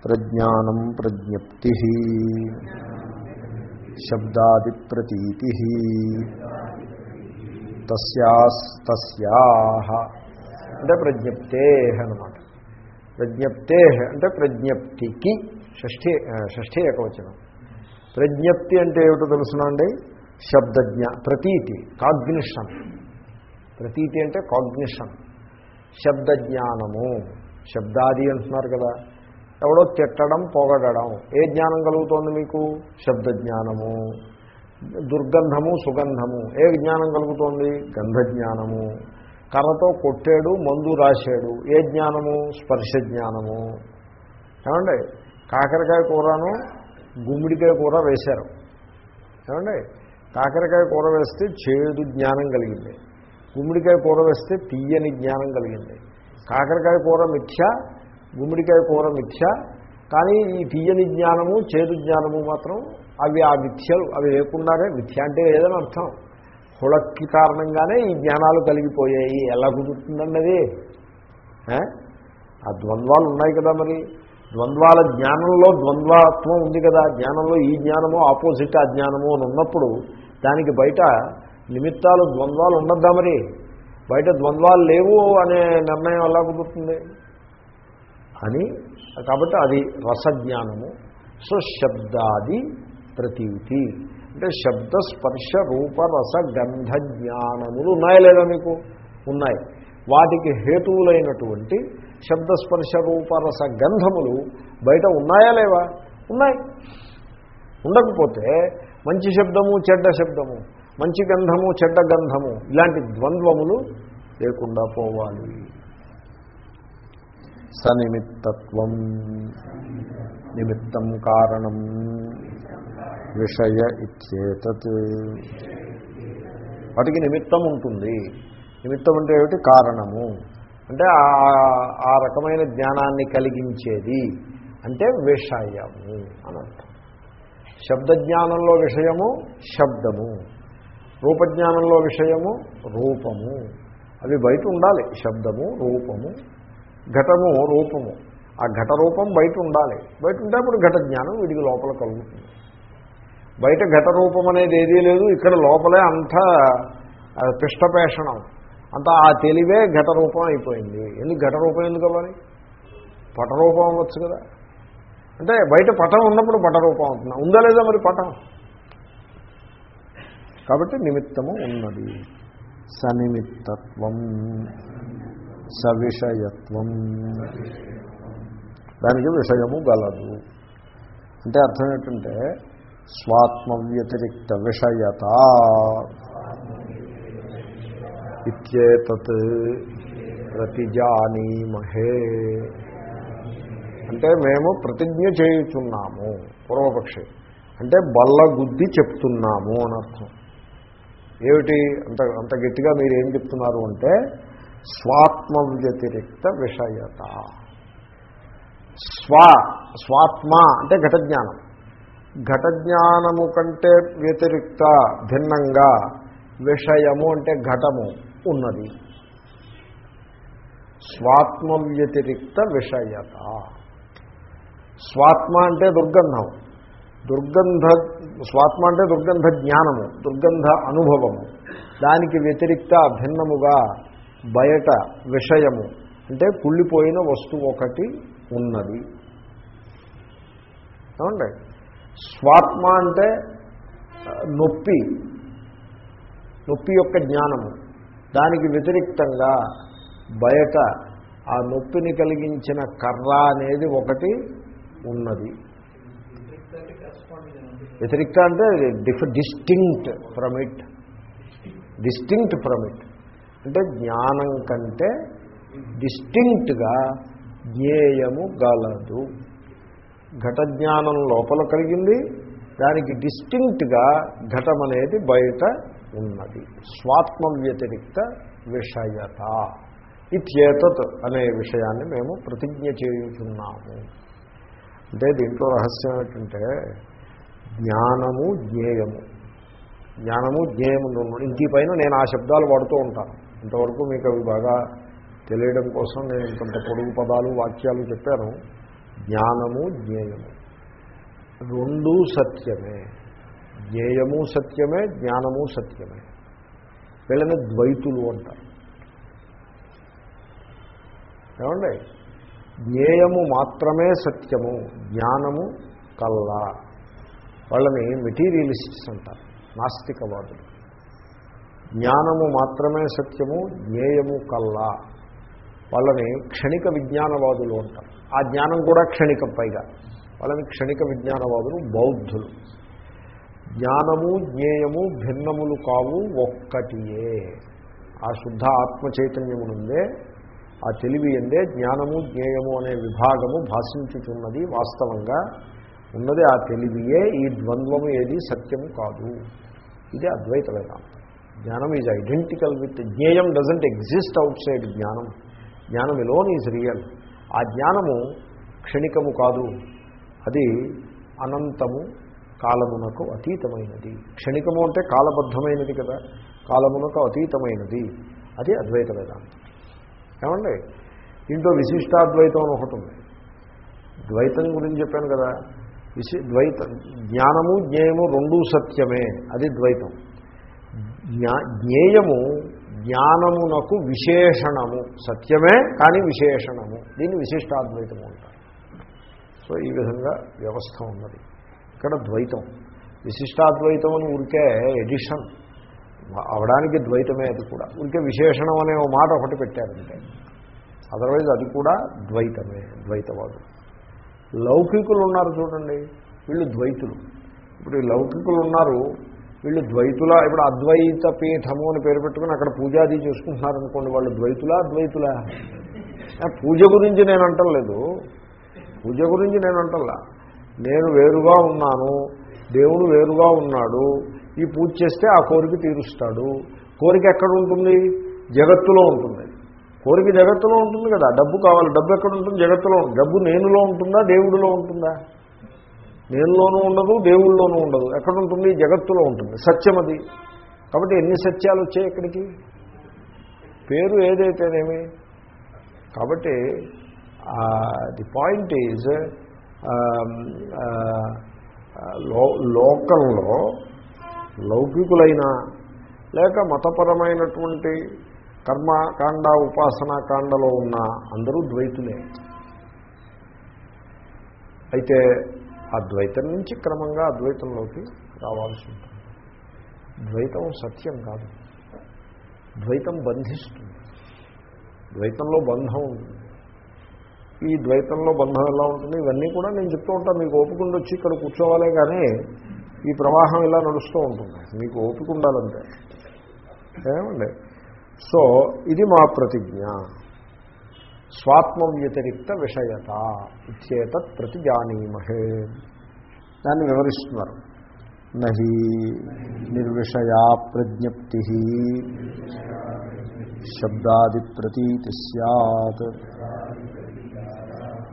ప్రజ్ఞానం ప్రజ్ఞప్తి శబ్దాది ప్రతీతి తస్యాస్తస్యా అంటే ప్రజ్ఞప్తే అనమాట ప్రజ్ఞప్తే అంటే ప్రజ్ఞప్తికి షష్ఠీ షష్ఠీ ఏకవచనం. ప్రజ్ఞప్తి అంటే ఏమిటో తెలుసునండి శబ్దజ్ఞ ప్రతీతి కాగ్నిషన్. ప్రతీతి అంటే కాగ్నిషన్. శబ్దజ్ఞానము. శబ్దాది అంటున్నారు కదా. ఎవడో తిట్టడం పొగడడం. ఏ జ్ఞానం కలుగుతోంది మీకు? శబ్దజ్ఞానము. దుర్గంధము సుగంధము. ఏ జ్ఞానం కలుగుతోంది? గంధజ్ఞానము. కర్రతో కొట్టాడు మందు రాశాడు. ఏ జ్ఞానము? స్పర్శ జ్ఞానము ఏమండి? కాకరకాయ కూరను గుమ్మిడికాయ కూర వేశారు. ఏమండి? కాకరకాయ కూర వేస్తే చేదు జ్ఞానం కలిగింది. గుమ్మడికాయ కూర వేస్తే తీయని జ్ఞానం కలిగింది. కాకరకాయ కూర మిథ్య గుమ్మడికాయ కూర మిథ్య కానీ ఈ తీయని జ్ఞానము చేదు జ్ఞానము మాత్రం అవి ఆ మిథ్యలు అవి లేకుండానే మిథ్య అంటే ఏదని అర్థం. హుళక్కి కారణంగానే ఈ జ్ఞానాలు కలిగిపోయాయి. ఎలా కుదురుతుందండి అది ఆ ద్వంద్వాలు ఉన్నాయి కదా మరి. ద్వంద్వాల జ్ఞానంలో ద్వంద్వాత్వం ఉంది కదా. జ్ఞానంలో ఈ జ్ఞానము ఆపోజిట్ ఆ జ్ఞానము అని ఉన్నప్పుడు దానికి బయట నిమిత్తాలు ద్వంద్వాలు ఉండద్దా మరి? బయట ద్వంద్వాలు లేవు అనే నిర్ణయం ఎలా కుదురుతుంది? అని కాబట్టి అది రసజ్ఞానము. సో శబ్దాది ప్రతీతి. అంటే శబ్ద స్పర్శ రూప రస గంధ జ్ఞానములు ఉన్నాయా లేదా మీకు ఉన్నాయి. వాటికి హేతువులైనటువంటి శబ్దస్పర్శ రూపరస గంధములు బయట ఉన్నాయా లేవా? ఉన్నాయి. ఉండకపోతే మంచి శబ్దము చెడ్డ శబ్దము. మంచి గంధము చెడ్డ గంధము ఇలాంటి ద్వంద్వములు లేకుండా పోవాలి. సనిమిత్తత్వం నిమిత్తం కారణం విషయ ఇచ్చేతత్. వాటికి నిమిత్తం ఉంటుంది. నిమిత్తం అంటే ఏమిటి? కారణము. అంటే ఆ- రకమైన జ్ఞానాన్ని కలిగించేది అంటే విషయము అని అర్థం శబ్దజ్ఞానంలో విషయము శబ్దము. రూపజ్ఞానంలో విషయము రూపము. అవి బయట ఉండాలి. శబ్దము రూపము. ఘటము రూపము. ఆ ఘట రూపం బయట ఉండాలి. బయట ఉంటే అప్పుడు ఘట జ్ఞానం వీడికి లోపల కలుగుతుంది. బయట ఘట రూపం అనేది ఏదీ లేదు. ఇక్కడ లోపలే అంత పిష్టపేషణం అంత ఆ తెలివే ఘట రూపం అయిపోయింది. ఎందుకు ఘట రూపం ఎందుకు అవ్వాలి? పటరూపం అవ్వచ్చు కదా. అంటే బయట పటం ఉన్నప్పుడు పటరూపం అవుతుంది. ఉందా లేదా మరి పటం? కాబట్టి నిమిత్తము ఉన్నది. సనిమిత్తత్వం సవిషయత్వం. దానికి విషయము గలదు. అంటే అర్థం ఏంటంటే స్వాత్మ వ్యతిరిక్త విషయత ఇత్యేతత్ ప్రతిజానీమహే. అంటే మేము ప్రతిజ్ఞ చేయుచున్నాము పూర్వపక్షి. అంటే బల్ల గుద్ది చెప్తున్నాము అని అర్థం. ఏమిటి? అంత అంత గట్టిగా మీరు ఏం చెప్తున్నారు అంటే స్వాత్మ వ్యతిరిక్త విషయత. స్వ స్వాత్మ అంటే ఘటజ్ఞానం. ఘటజ్ఞానము కంటే వ్యతిరిక్త భిన్నంగా విషయము అంటే ఘటము ఉన్నది. స్వాత్మ వ్యతిరిక్త విషయత. స్వాత్మ అంటే దుర్గంధం. దుర్గంధ స్వాత్మ అంటే దుర్గంధ జ్ఞానము దుర్గంధ అనుభవము. దానికి వ్యతిరిక్త భిన్నముగా బయట విషయము. అంటే కుళ్ళిపోయిన వస్తువు ఒకటి ఉన్నది. ఏమండి? స్వాత్మ అంటే నొప్పి. నొప్పి యొక్క జ్ఞానము. దానికి వ్యతిరిక్తంగా బయట ఆ నొప్పిని కలిగించిన కర్ర అనేది ఒకటి ఉన్నది. వ్యతిరిక్త అంటే diff distinct from it distinct from it అంటే జ్ఞానం కంటే డిస్టింక్ట్గా జ్ఞేయము గలదు. ఘట జ్ఞానం లోపల కలిగింది దానికి డిస్టింక్ట్గా ఘటం అనేది బయట ఉన్నది. స్వాత్మ వ్యతిరిక్త విషయత. ఇత్యేతత్ అనే విషయాన్ని మేము ప్రతిజ్ఞ చేయుతున్నాము అంటే దీంట్లో రహస్యం ఏంటంటే జ్ఞానము జ్ఞేయము జ్ఞానము జ్ఞేయము రెండు. పైన నేను ఆ శబ్దాలు వాడుతూ ఉంటాను. ఇంతవరకు మీకు అవి బాగా తెలియడం కోసం నేను ఇంత పొడుగు పదాలు వాక్యాలు చెప్పాను. జ్ఞానము జ్ఞేయము రెండూ సత్యమే. జ్ఞేయము సత్యమే జ్ఞానము సత్యమే. వీళ్ళని ద్వైతులు అంటారు. ఏమండి? జ్ఞేయము మాత్రమే సత్యము జ్ఞానము కల్లా. వాళ్ళని మెటీరియలిస్ట్స్ అంటారు నాస్తికవాదులు. జ్ఞానము మాత్రమే సత్యము జ్ఞేయము కల్లా. వాళ్ళని క్షణిక విజ్ఞానవాదులు అంటారు. ఆ జ్ఞానం కూడా క్షణికం పైగా. వాళ్ళని క్షణిక విజ్ఞానవాదులు బౌద్ధులు. జ్ఞానము జ్ఞేయము భిన్నములు కావు ఒక్కటియే. ఆ శుద్ధ ఆత్మ చైతన్యమునుందే ఆ తెలివి ఎందే జ్ఞానము జ్ఞేయము అనే విభాగము భాషించుచున్నది వాస్తవంగా ఉన్నది ఆ తెలివియే ఈ ద్వంద్వము ఏది సత్యము కాదు. ఇది అద్వైత వేదాంతం జ్ఞానం ఈజ్ ఐడెంటికల్ విత్ జ్ఞేయం డజంట్ ఎగ్జిస్ట్ అవుట్ సైడ్ జ్ఞానం. జ్ఞానం ఇలోన్ ఈజ్ రియల్ ఆ జ్ఞానము క్షణికము కాదు. అది అనంతము కాలమునకు అతీతమైనది. క్షణికము అంటే కాలబద్ధమైనది కదా. కాలమునకు అతీతమైనది. అది అద్వైత వేదాంతం ఏమండి? దీంట్లో విశిష్టాద్వైతం అని ఒకటి ఉంది. ద్వైతం గురించి చెప్పాను కదా. విశి ద్వైత జ్ఞానము జ్ఞేయము రెండూ సత్యమే. అది ద్వైతం. జ్ఞా జ్ఞేయము జ్ఞానమునకు విశేషణము. సత్యమే కానీ విశేషణము. దీన్ని విశిష్టాద్వైతము అంటారు. సో ఈ విధంగా వ్యవస్థ ఉన్నది. ఇక్కడ ద్వైతం. విశిష్టాద్వైతం అని ఉరికే ఎడిషన్. అవడానికి ద్వైతమే అది కూడా. ఉరికే విశేషణం అనే మాట ఒకటి పెట్టారంటే. అదర్వైజ్ అది కూడా ద్వైతమే ద్వైతవాదు. లౌకికులు ఉన్నారు చూడండి వీళ్ళు ద్వైతులు. ఇప్పుడు ఈ లౌకికులు ఉన్నారు వీళ్ళు ద్వైతుల ఇప్పుడు అద్వైత పీఠము అని పేరు పెట్టుకుని అక్కడ పూజాది చేసుకుంటున్నారనుకోండి వాళ్ళు ద్వైతులా అద్వైతులా? పూజ గురించి నేను అంటలేదు. పూజ గురించి నేను అంటల్లా నేను వేరుగా ఉన్నాను దేవుడు వేరుగా ఉన్నాడు ఈ పూజ చేస్తే ఆ కోరిక తీరుస్తాడు. కోరిక ఎక్కడ ఉంటుంది? జగత్తులో ఉంటుంది. కోరిక జగత్తులో ఉంటుంది కదా. డబ్బు కావాలి. డబ్బు ఎక్కడ ఉంటుంది? జగత్తులో డబ్బు నేనులో ఉంటుందా? దేవుడిలో ఉంటుందా? నేనులోనూ ఉండదు దేవుళ్ళలోనూ ఉండదు. ఎక్కడ ఉంటుంది? జగత్తులో ఉంటుంది. సత్యం అది కాబట్టి ఎన్ని సత్యాలు వచ్చాయి ఇక్కడికి? పేరు ఏదైతేనేమి? కాబట్టి ది పాయింట్ ఈజ్లో లోకంలో లౌకికులైన లేక మతపరమైనటువంటి కర్మకాండ ఉపాసనాకాండలో ఉన్న అందరూ ద్వైతులే. అయితే ఆ ద్వైతం నుంచి క్రమంగా అద్వైతంలోకి రావాల్సి ఉంటుంది. ద్వైతం సత్యం కాదు. ద్వైతం బంధిస్తుంది. ద్వైతంలో బంధం ఉంటుంది ఈ ద్వైతంలో బంధం ఎలా ఉంటుంది? ఇవన్నీ కూడా నేను చెప్తూ ఉంటాను మీకు ఓపిక వచ్చి ఇక్కడ కూర్చోవాలే కానీ ఈ ప్రవాహం ఇలా నడుస్తూ ఉంటుంది. మీకు ఓపిక ఉండాలంటే. ఏమండి? సో ఇది మా ప్రతిజ్ఞ. స్వాత్మ వ్యతిరిక్త విషయత ఇచ్చేతత్ ప్రతిజానీమహే. దాన్ని వివరిస్తున్నారు. నహి నిర్విషయా ప్రజ్ఞప్తి. శబ్దాది ప్రతీతి సత్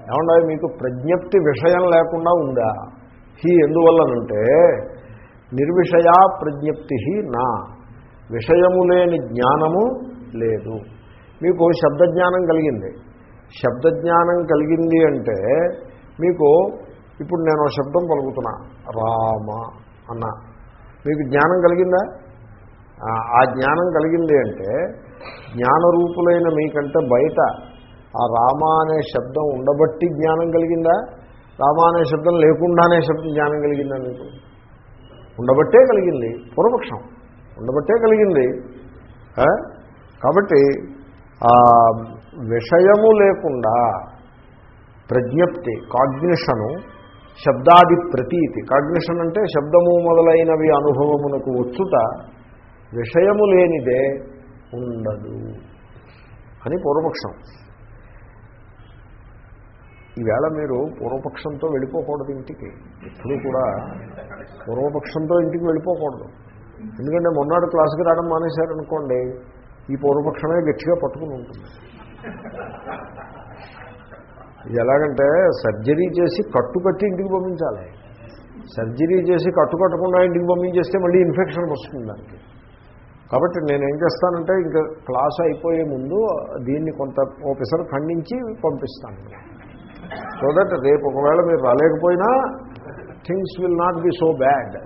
ఏమన్నా మీకు ప్రజ్ఞప్తి విషయం లేకుండా ఉందా? హీ ఎందువల్లనంటే నిర్విషయా ప్రజ్ఞప్తి నా. విషయము లేని జ్ఞానము లేదు. మీకు శబ్దజ్ఞానం కలిగింది. శబ్దజ్ఞానం కలిగింది అంటే మీకు ఇప్పుడు నేను శబ్దం పలుకుతున్నా. రామ అన్న. మీకు జ్ఞానం కలిగిందా? ఆ జ్ఞానం కలిగింది అంటే జ్ఞానరూపులైన మీకంటే బయట ఆ రామ అనే శబ్దం ఉండబట్టి జ్ఞానం కలిగిందా? రామ అనే శబ్దం లేకుండానే శబ్దం జ్ఞానం కలిగిందా మీకు? ఉండబట్టే కలిగింది. పూర్వపక్షం. ఉండబట్టే కలిగింది. కాబట్టి విషయము లేకుండా ప్రజ్ఞప్తి కాగ్నిషను శబ్దాది ప్రతీతి కాగ్నిషన్ అంటే శబ్దము మొదలైనవి అనుభవమునకు వచ్చుట విషయము లేనిదే ఉండదు అని పూర్వపక్షం. ఈవేళ మీరు పూర్వపక్షంతో వెళ్ళిపోకూడదు ఇంటికి. ఎప్పుడు కూడా పూర్వపక్షంతో ఇంటికి వెళ్ళిపోకూడదు. ఎందుకంటే మొన్నటి క్లాసుకి రావడం మానేశారనుకోండి ఈ పూర్వపక్షమే గట్టిగా పట్టుకుని ఉంటుంది. ఇది ఎలాగంటే సర్జరీ చేసి కట్టు కట్టి ఇంటికి పంపించాలి. సర్జరీ చేసి కట్టు కట్టకుండా ఇంటికి పంపించేస్తే మళ్ళీ ఇన్ఫెక్షన్ వస్తుంది దానికి. కాబట్టి నేనేం చేస్తానంటే ఇంకా క్లాస్ అయిపోయే ముందు దీన్ని కొంత ఓపెసర్ ఖండించి పంపిస్తాను. సో దట్ రేపు ఒకవేళ మీరు రాలేకపోయినా things will not be so bad.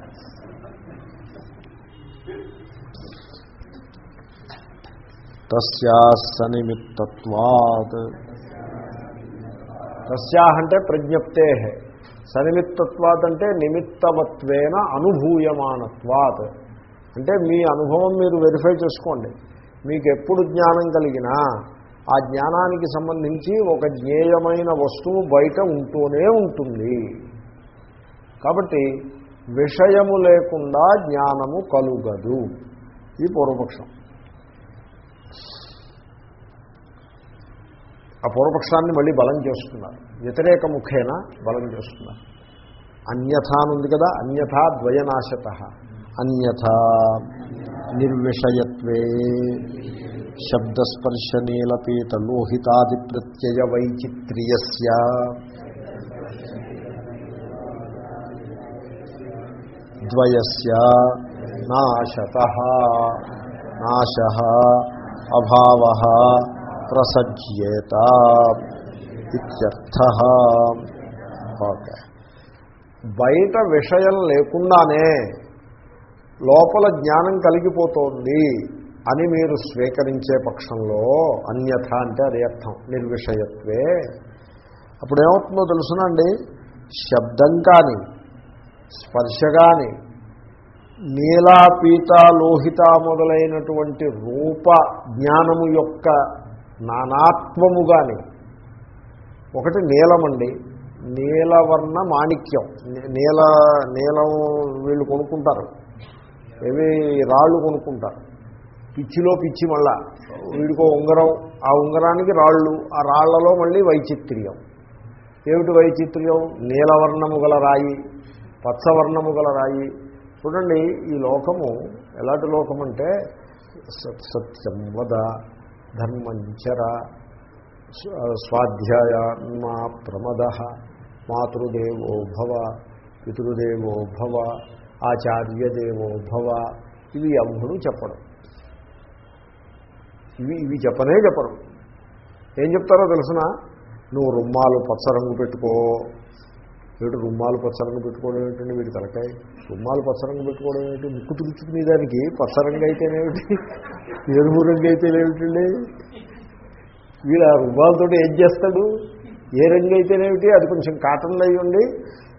తస్యా సనిమిత్తత్వాత్ తస్యా అంటే ప్రజ్ఞప్తే. సనిమిత్తత్వాత్ అంటే నిమిత్తవత్వేన అనుభూయమానత్వాత్. అంటే మీ అనుభవం మీరు వెరిఫై చేసుకోండి. మీకు ఎప్పుడు జ్ఞానం కలిగినా ఆ జ్ఞానానికి సంబంధించి ఒక జ్ఞేయమైన వస్తువు బయట ఉంటూనే ఉంటుంది. కాబట్టి విషయము లేకుండా జ్ఞానము కలుగదు. ఈ పూర్వపక్షం. ఆ పూర్వపక్షాన్ని మళ్ళీ బలం చేస్తున్నారు. వ్యతిరేక ముఖేన బలం చేస్తున్నారు. అన్యథ అని కదా అన్యథా ద్వయనాశత. అన్యథ నిర్విషయత్వే. శబ్దస్పర్శ నీలపీత లోహితాది ప్రత్యయ వైచిత్ర్యస్య ద్వయస్య నాశత. నాశ. అభావ ప్రసజ్యేత ఇత్యర్థ ఓకే. బయట విషయం లేకుండానే లోపల జ్ఞానం కలిగిపోతోంది అని మీరు స్వీకరించే పక్షంలో అన్యథ అంటే అదే అర్థం నిర్విషయత్వే. అప్పుడేమవుతుందో తెలుసునండి? శబ్దం కానీ స్పర్శ కానీ నీలాపీత లోహిత మొదలైనటువంటి రూప జ్ఞానము యొక్క నానాత్వము కానీ ఒకటి నీలమండి నీలవర్ణ మాణిక్యం. నీల నీలం వీళ్ళు కొనుక్కుంటారు. ఏవి రాళ్ళు కొనుక్కుంటారు. పిచ్చిలో పిచ్చి మళ్ళా. వీడికో ఉంగరం. ఆ ఉంగరానికి రాళ్ళు ఆ రాళ్ళలో మళ్ళీ వైచిత్ర్యం. ఏమిటి వైచిత్ర్యం? నీలవర్ణము గల రాయి పచ్చవర్ణము గల రాయి చూడండి ఈ లోకము ఎలాంటి లోకం అంటే సత్యం వద ధర్మంచర స్వాధ్యాయ మా ప్రమద మాతృదేవో భవ పితృదేవో భవ ఆచార్యదేవో భవ ఇవి ఎవ్వరూ చెప్పడం ఇవి ఇవి చెప్పనే చెప్పరు. ఏం చెప్తారో తెలిసిన? నువ్వు రుమ్మాలు పచ్చ రంగు పెట్టుకో వీడు రుమ్మాలు పచ్చరంగు పెట్టుకోవడం ఏంటండి వీడి తలకాయ? రుమ్మాలు పచ్చరంగు పెట్టుకోవడం ఏంటి ముక్కు తుడుచుకునే దానికి పచ్చరంగు అయితేనేమిటి ఎరుపు రంగు అయితేనేమిటండి వీడు ఆ రుమ్మాలతో ఏం చేస్తాడు? ఏ రంగు అయితేనేమిటి అది కొంచెం కాటన్లు అయి ఉండి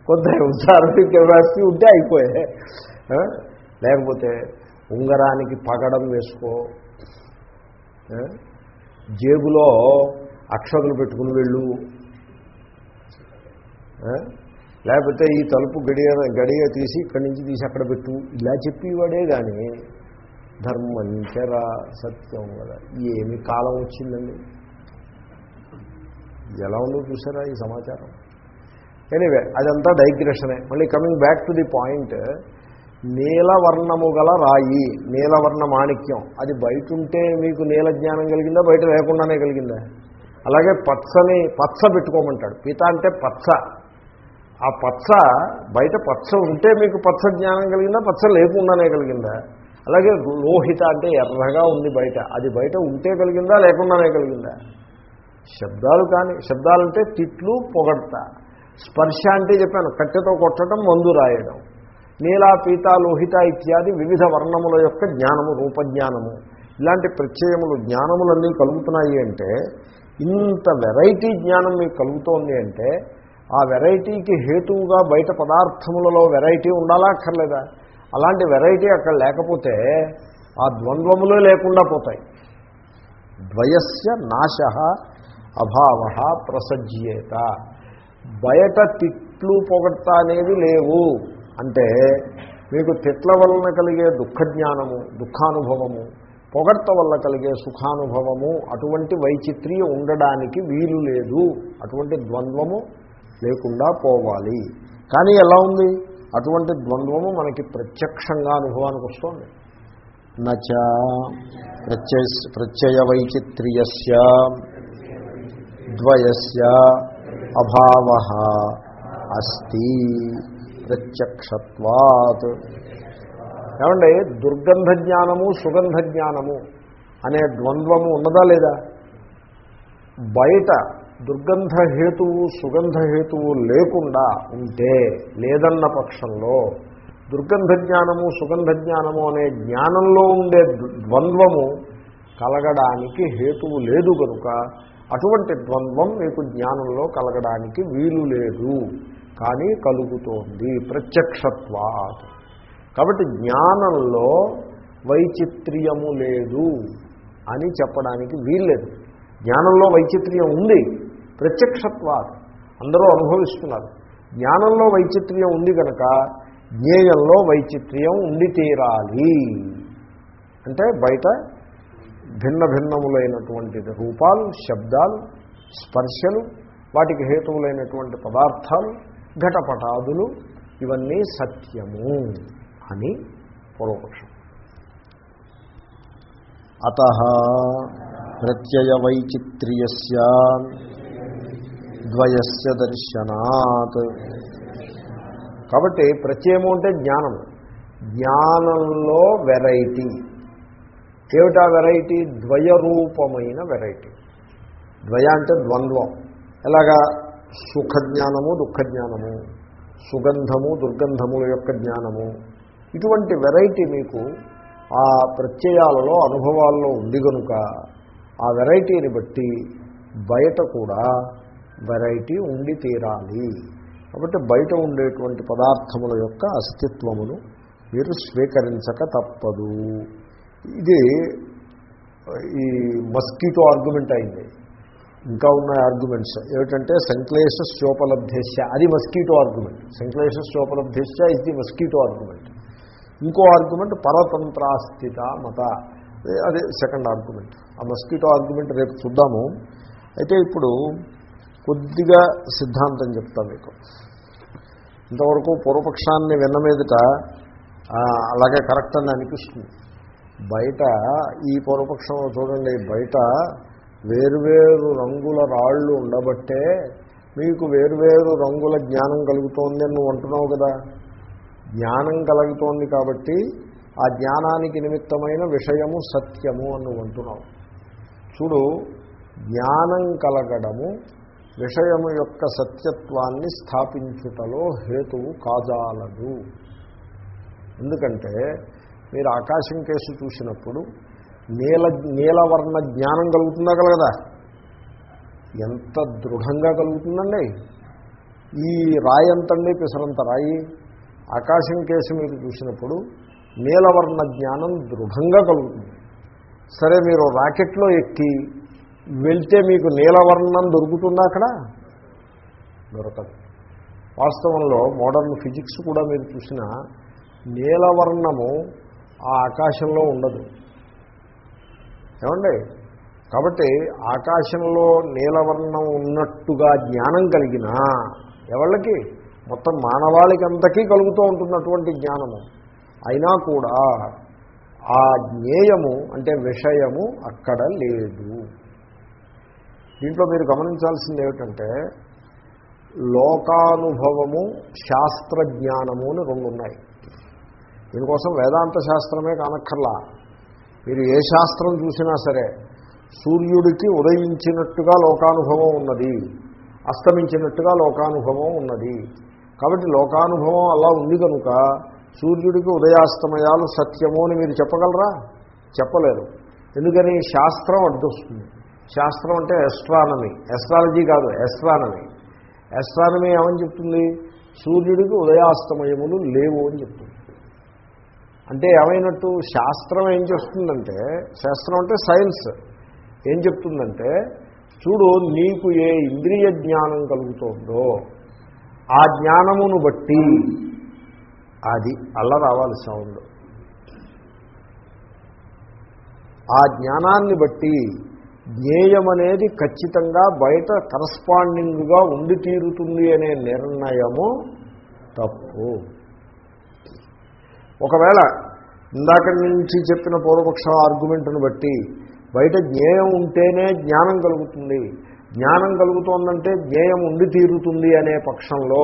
కొంత ఉత్సాహం కెపాసిటీ ఉంటే అయిపోయాయి లేకపోతే ఉంగరానికి పగడం వేసుకో. జేబులో అక్షతలు పెట్టుకుని వెళ్ళు. లేకపోతే ఈ తలుపు గడియ గడియ తీసి ఇక్కడి నుంచి తీసి అక్కడ పెట్టు. ఇలా చెప్పేవాడే కానీ ధర్మంచర సత్యం కదా. ఏమి కాలం వచ్చిందండి? ఎలా ఉందో చూసారా ఈ సమాచారం? ఎనీవే అదంతా డైగ్రెషనే. మళ్ళీ coming back to the point నీలవర్ణము గల రాయి నీలవర్ణ మాణిక్యం. అది బయట ఉంటే మీకు నీల జ్ఞానం కలిగిందా బయట లేకుండానే కలిగిందా? అలాగే పచ్చని పచ్చ పెట్టుకోమంటాడు. పీత అంటే పచ్చ. ఆ పచ్చ బయట పచ్చ ఉంటే మీకు పచ్చ జ్ఞానం కలిగిందా? పచ్చ లేకుండానే కలిగిందా? అలాగే లోహిత అంటే ఎర్రగా ఉంది బయట. అది బయట ఉంటే కలిగిందా? లేకుండానే కలిగిందా? శబ్దాలు కానీ శబ్దాలంటే తిట్లు పొగడత. స్పర్శ అంటే చెప్పాను కట్టెతో కొట్టడం మందు రాయడం. నీలా పీత లోహిత ఇత్యాది వివిధ వర్ణముల యొక్క జ్ఞానము రూపజ్ఞానము. ఇలాంటి ప్రత్యయములు జ్ఞానములన్నీ కలుగుతున్నాయి అంటే ఇంత వెరైటీ జ్ఞానం మీకు కలుగుతోంది అంటే ఆ వెరైటీకి హేతువుగా బయట పదార్థములలో వెరైటీ ఉండాలా అక్కర్లేదా? అలాంటి వెరైటీ అక్కడ లేకపోతే ఆ ద్వంద్వములే లేకుండా పోతాయి. ద్వయస్య నాశ అభావ ప్రసజ్యేత. బయట తిట్లు పొగడ్త అనేవి లేవు. అంటే మీకు తిట్ల వలన కలిగే దుఃఖజ్ఞానము దుఃఖానుభవము పొగడ్త వల్ల కలిగే సుఖానుభవము అటువంటి వైచిత్ర్యం ఉండడానికి వీలు లేదు. అటువంటి ద్వంద్వము లేకుండా పోవాలి. కానీ ఎలా ఉంది? అటువంటి ద్వంద్వము మనకి ప్రత్యక్షంగా అనుభవానికి వస్తుంది. నచ ప్రత్యయ ప్రత్యయ వైచిత్ర్యస్య ద్వయస్య అభావ అస్తి ప్రత్యక్షత్వాత్. ఏమండి? దుర్గంధ జ్ఞానము సుగంధ జ్ఞానము అనే ద్వంద్వము ఉన్నదా లేదా? బయట దుర్గంధ హేతువు సుగంధ హేతువు లేకుండా ఉంటే లేదన్న పక్షంలో దుర్గంధ జ్ఞానము సుగంధ జ్ఞానము అనే జ్ఞానంలో ఉండే ద్వంద్వము కలగడానికి హేతువు లేదు కనుక అటువంటి ద్వంద్వం మీకు జ్ఞానంలో కలగడానికి వీలు లేదు. కానీ కలుగుతోంది ప్రత్యక్షత్వా కాబట్టి జ్ఞానంలో వైచిత్ర్యము లేదు అని చెప్పడానికి వీల్లేదు. జ్ఞానంలో వైచిత్ర్యం ఉంది. ప్రత్యక్షత్వాలు. అందరూ అనుభవిస్తున్నారు. జ్ఞానంలో వైచిత్ర్యం ఉంది కనుక జ్ఞేయంలో వైచిత్ర్యం ఉండి తీరాలి. అంటే బయట భిన్న భిన్నములైనటువంటి రూపాలు శబ్దాలు స్పర్శలు వాటికి హేతువులైనటువంటి పదార్థాలు ఘటపటాదులు ఇవన్నీ సత్యము అని పూర్వపక్షం. అత ప్రత్యయ వైచిత్ర్యస్య ద్వయస్య దర్శనాత్. కాబట్టి ప్రత్యయము అంటే జ్ఞానం. జ్ఞానంలో వెరైటీ. ఏమిటా వెరైటీ? ద్వయరూపమైన వెరైటీ. ద్వయ అంటే ద్వంద్వం. ఎలాగా? దుఃఖ జ్ఞానము సుగంధము దుర్గంధముల యొక్క జ్ఞానము. ఇటువంటి వెరైటీ మీకు ఆ ప్రత్యయాలలో అనుభవాల్లో ఉంది కనుక ఆ వెరైటీని బట్టి బయట కూడా వెరైటీ ఉండి తీరాలి. కాబట్టి బయట ఉండేటువంటి పదార్థముల యొక్క అస్తిత్వమును మీరు స్వీకరించక తప్పదు. ఇది ఈ మస్కిటో ఆర్గ్యుమెంట్ అయింది. ఇంకా ఉన్న ఆర్గ్యుమెంట్స్. ఏమిటంటే సంక్లేష శోపలబ్ధేశ అది మస్కిటో ఆర్గ్యుమెంట్. సంక్లేష శోపలబ్ధేశ ఇస్ ది మస్కిటో ఆర్గ్యుమెంట్ ఇంకో ఆర్గ్యుమెంట్ పరతంత్రాస్థిత మత. అదే సెకండ్ ఆర్గ్యుమెంట్ ఆ మస్కిటో ఆర్గ్యుమెంట్ రేపు చూద్దాము. అయితే ఇప్పుడు కొద్దిగా సిద్ధాంతం చెప్తా మీకు. ఇంతవరకు పూర్వపక్షాన్ని విన్న మీదట అలాగే కరెక్ట్ అని అనిపిస్తుంది. బయట ఈ పూర్వపక్షం చూడండి బయట వేరువేరు రంగుల రాళ్ళు ఉండబట్టే మీకు వేరువేరు రంగుల జ్ఞానం కలుగుతోంది అని నువ్వు అంటున్నావు కదా. జ్ఞానం కలుగుతోంది కాబట్టి ఆ జ్ఞానానికి నిమిత్తమైన విషయము సత్యము అని నువ్వు అంటున్నావు. చూడు జ్ఞానం కలగడము విషయము యొక్క సత్యత్వాన్ని స్థాపించుటలో హేతువు కాజాలదు. ఎందుకంటే మీరు ఆకాశం కేసు చూసినప్పుడు నీల నీలవర్ణ జ్ఞానం కలుగుతుందా కలగదా? ఎంత దృఢంగా కలుగుతుందండి? ఈ రాయి ఎంతండి పిసరంత రాయి. ఆకాశం కేసు మీరు చూసినప్పుడు నీలవర్ణ జ్ఞానం దృఢంగా కలుగుతుంది. సరే మీరు రాకెట్లో ఎక్కి వెళ్తే మీకు నీలవర్ణం దొరుకుతుందా అక్కడ? దొరకదు. వాస్తవంలో మోడర్న్ ఫిజిక్స్ కూడా మీరు చూసిన నీలవర్ణము ఆ ఆకాశంలో ఉండదు. ఏమండి? కాబట్టి ఆకాశంలో నీలవర్ణం ఉన్నట్టుగా జ్ఞానం కలిగినా ఎవళ్ళకి? మొత్తం మానవాళికి అంతకీ కలుగుతూ ఉంటున్నటువంటి జ్ఞానము. అయినా కూడా ఆ జ్ఞేయము అంటే విషయము అక్కడ లేదు. దీంట్లో మీరు గమనించాల్సింది ఏమిటంటే లోకానుభవము శాస్త్రజ్ఞానము అని రెండు ఉన్నాయి దీనికోసం వేదాంత శాస్త్రమే కానక్కర్లా. మీరు ఏ శాస్త్రం చూసినా సరే సూర్యుడికి ఉదయించినట్టుగా లోకానుభవం ఉన్నది అస్తమించినట్టుగా లోకానుభవం ఉన్నది. కాబట్టి లోకానుభవం అలా ఉంది కనుక సూర్యుడికి ఉదయాస్తమయాలు సత్యము అని మీరు చెప్పగలరా? చెప్పలేరు. ఎందుకని? శాస్త్రం అడ్డొస్తుంది. శాస్త్రం అంటే ఎస్ట్రానమీ ఎస్ట్రాలజీ కాదు ఎస్ట్రానమీ ఎస్ట్రానమీ ఏమని చెప్తుంది? సూర్యుడికి ఉదయాస్తమయములు లేవు అని చెప్తుంది. అంటే ఏమైనట్టు? శాస్త్రం ఏం చేస్తుందంటే శాస్త్రం అంటే సైన్స్ ఏం చెప్తుందంటే చూడు నీకు ఏ ఇంద్రియ జ్ఞానం కలుగుతుందో ఆ జ్ఞానమును బట్టి అది అల్ల రావాలి సౌండ్. ఆ జ్ఞానాన్ని బట్టి జ్ఞేయం అనేది ఖచ్చితంగా బయట కరస్పాండింగ్గా ఉండి తీరుతుంది అనే నిర్ణయము తప్పు. ఒకవేళ ఇందాక నుంచి చెప్పిన పూర్వపక్ష ఆర్గ్యుమెంట్ను బట్టి బయట జ్ఞేయం ఉంటేనే జ్ఞానం కలుగుతుంది. జ్ఞానం కలుగుతోందంటే జ్ఞేయం ఉండి తీరుతుంది అనే పక్షంలో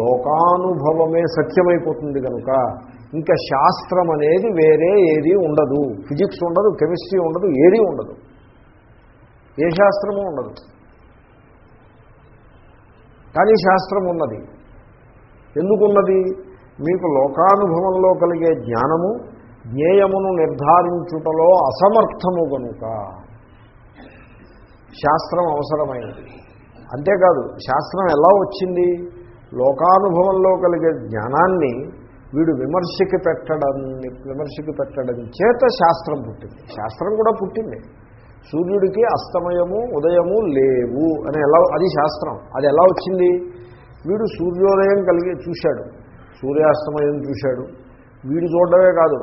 లోకానుభవమే సత్యమైపోతుంది కనుక ఇంకా శాస్త్రం అనేది వేరే ఏది ఉండదు. ఫిజిక్స్ ఉండదు కెమిస్ట్రీ ఉండదు ఏదీ ఉండదు. ఏ శాస్త్రము ఉండదు. కానీ శాస్త్రం ఉన్నది. ఎందుకున్నది? మీకు లోకానుభవంలో కలిగే జ్ఞానము జ్ఞేయమును నిర్ధారించుటలో అసమర్థము కనుక శాస్త్రం అవసరమైనది. అంతేకాదు శాస్త్రం ఎలా వచ్చింది? లోకానుభవంలో కలిగే జ్ఞానాన్ని వీడు విమర్శకి పెట్టడం విమర్శకి పెట్టడం చేత శాస్త్రం పుట్టింది. శాస్త్రం కూడా పుట్టింది. సూర్యుడికి అస్తమయము ఉదయము లేవు అని ఎలా అది శాస్త్రం. అది ఎలా వచ్చింది? వీడు సూర్యోదయం కలిగి చూశాడు. సూర్యాస్తమయం చూశాడు. వీడు చూడడమే కాదు